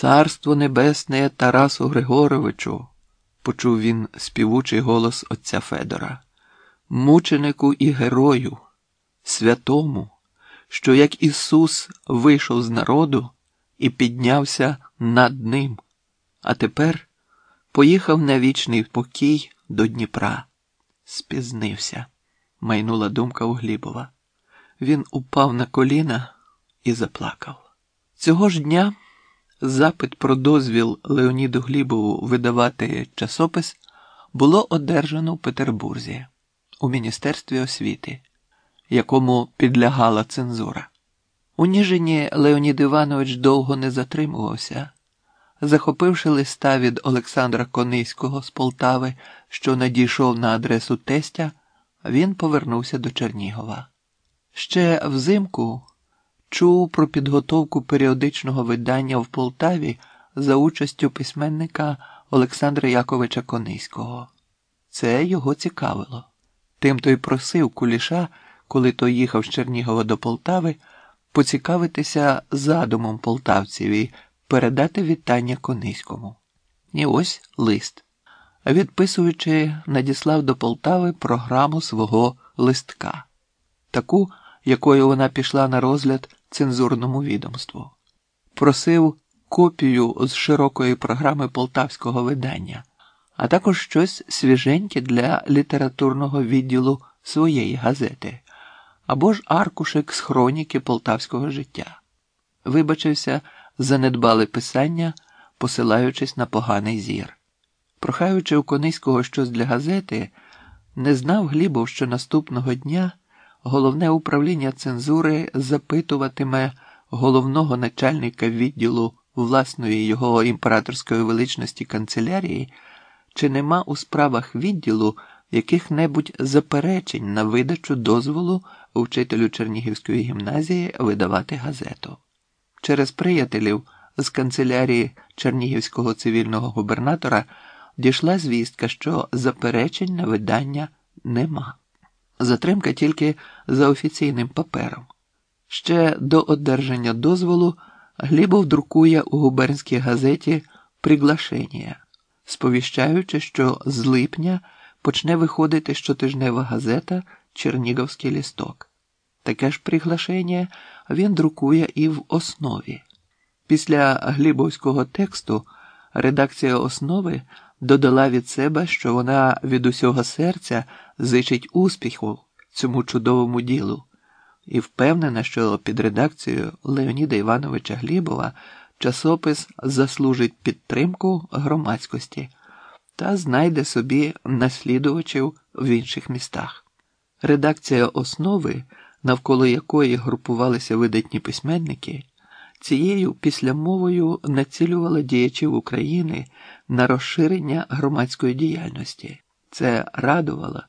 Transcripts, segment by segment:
Царство Небесне Тарасу Григоровичу, почув він співучий голос отця Федора, мученику і герою, святому, що як Ісус вийшов з народу і піднявся над ним, а тепер поїхав на вічний покій до Дніпра. Спізнився, майнула думка у Глібова. Він упав на коліна і заплакав. Цього ж дня. Запит про дозвіл Леоніду Глібову видавати часопис було одержано в Петербурзі у Міністерстві освіти, якому підлягала цензура. У Ніжині Леонід Іванович довго не затримувався, захопивши листа від Олександра Кониського з Полтави, що надійшов на адресу тестя, він повернувся до Чернігова. Ще взимку чув про підготовку періодичного видання в Полтаві за участю письменника Олександра Яковича Кониського. Це його цікавило. Тим той просив Куліша, коли той їхав з Чернігова до Полтави, поцікавитися задумом полтавців і передати вітання Кониському. І ось лист. Відписуючи, надіслав до Полтави програму свого листка, таку, якою вона пішла на розгляд цензурному відомству. Просив копію з широкої програми полтавського видання, а також щось свіженьке для літературного відділу своєї газети або ж аркушик з хроніки полтавського життя. Вибачився, занедбали писання, посилаючись на поганий зір. Прохаючи у Кониського щось для газети, не знав Глібов, що наступного дня головне управління цензури запитуватиме головного начальника відділу власної його імператорської величності канцелярії, чи нема у справах відділу яких-небудь заперечень на видачу дозволу вчителю Чернігівської гімназії видавати газету. Через приятелів з канцелярії Чернігівського цивільного губернатора дійшла звістка, що заперечень на видання нема. Затримка тільки за офіційним папером. Ще до одержання дозволу Глібов друкує у губернській газеті приглашення, сповіщаючи, що з липня почне виходити щотижнева газета Чернігівський лісток. Таке ж приглашення він друкує і в основі. Після глібовського тексту редакція основи додала від себе, що вона від усього серця зичить успіху цьому чудовому ділу, і впевнена, що під редакцією Леоніда Івановича Глібова часопис заслужить підтримку громадськості та знайде собі наслідувачів в інших містах. Редакція основи, навколо якої групувалися видатні письменники, цією післямовою націлювала діячів України на розширення громадської діяльності. Це радувало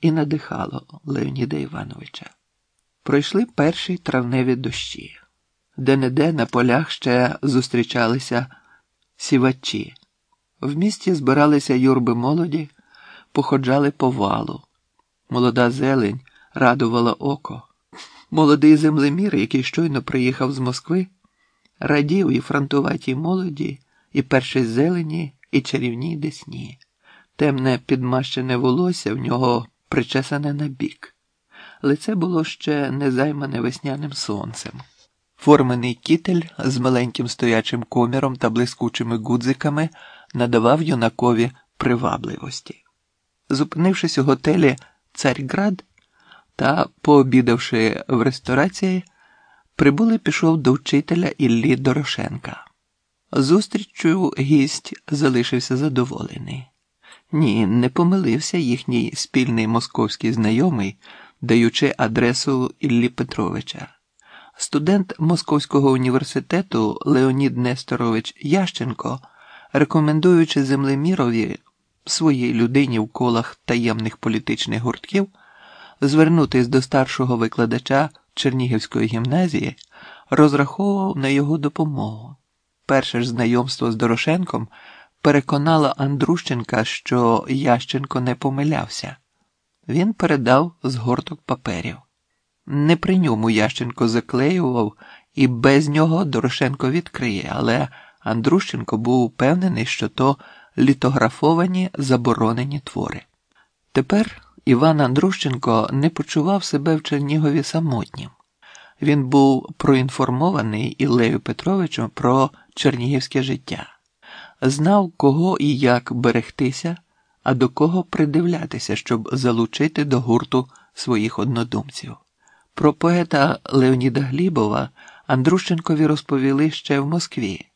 і надихало Леоніда Івановича. Пройшли перші травневі дощі, де неде на полях ще зустрічалися сівачі. В місті збиралися юрби молоді, походжали по валу. Молода зелень радувала око. Молодий землемір, який щойно приїхав з Москви, радів і фронтуватій молоді, і першій зелені, і чарівній десні. Темне підмащене волосся в нього причесане на бік. Лице було ще не займане весняним сонцем. Формений кітель з маленьким стоячим коміром та блискучими гудзиками надавав юнакові привабливості. Зупинившись у готелі Царьград та пообідавши в ресторації, прибули пішов до вчителя Іллі Дорошенка. Зустріччю гість залишився задоволений. Ні, не помилився їхній спільний московський знайомий, даючи адресу Іллі Петровича. Студент Московського університету Леонід Несторович Ященко, рекомендуючи землемірові своїй людині в колах таємних політичних гуртків, звернутись до старшого викладача Чернігівської гімназії, розраховував на його допомогу. Перше ж знайомство з Дорошенком переконало Андрущенка, що Ященко не помилявся. Він передав згорток паперів. Не при ньому Ященко заклеював, і без нього Дорошенко відкриє, але Андрущенко був упевнений, що то літографовані заборонені твори. Тепер Іван Андрущенко не почував себе в Чернігові самотнім. Він був проінформований Іллею Петровичем про чернігівське життя, знав, кого і як берегтися, а до кого придивлятися, щоб залучити до гурту своїх однодумців. Про поета Леоніда Глібова Андрущенкові розповіли ще в Москві,